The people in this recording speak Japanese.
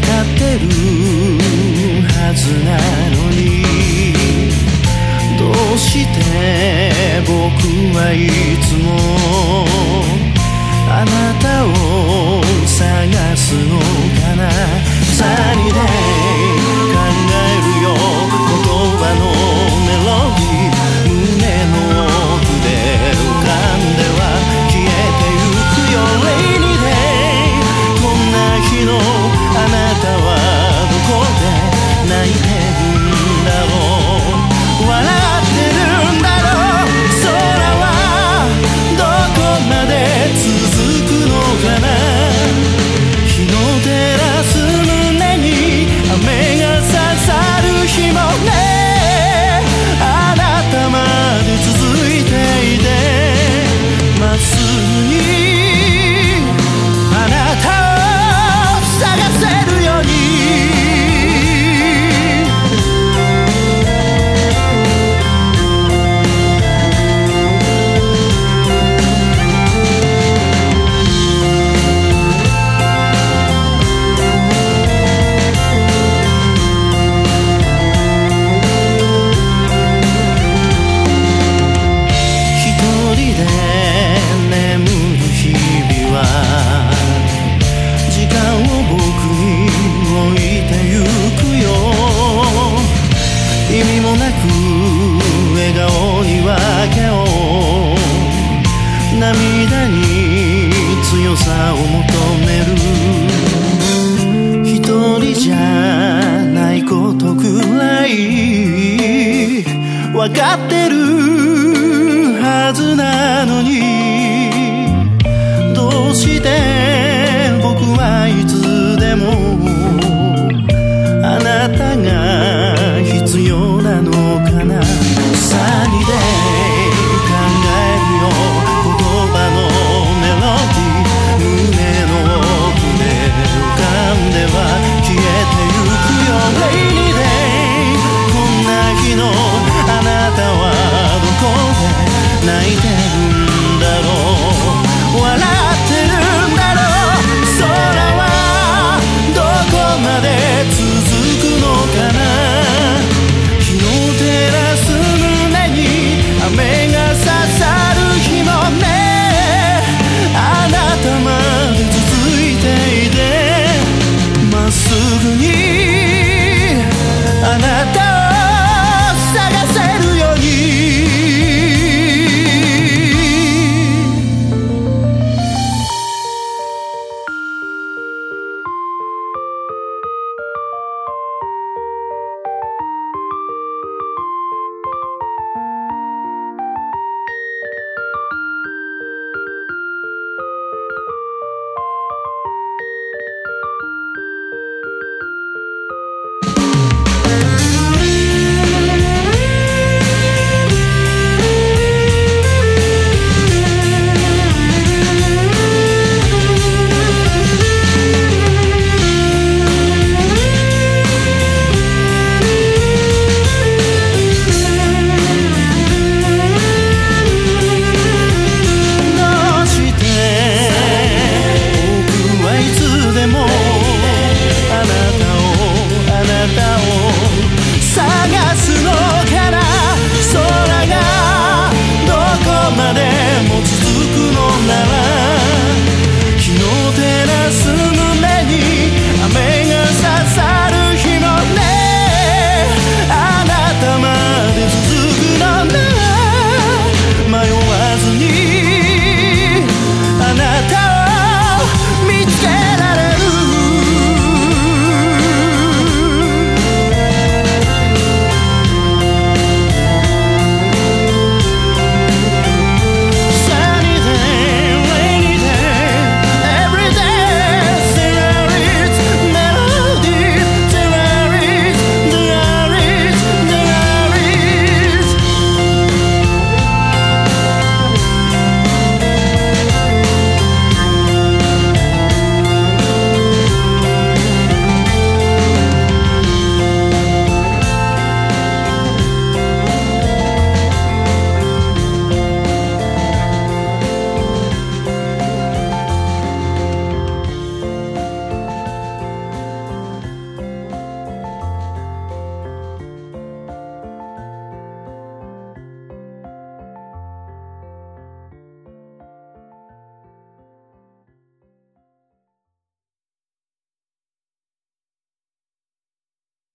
かってるはずなのに。どうして僕はいつもあなたを涙に強さを求める一人じゃないことくらいわかってるはずなのにどうして lay down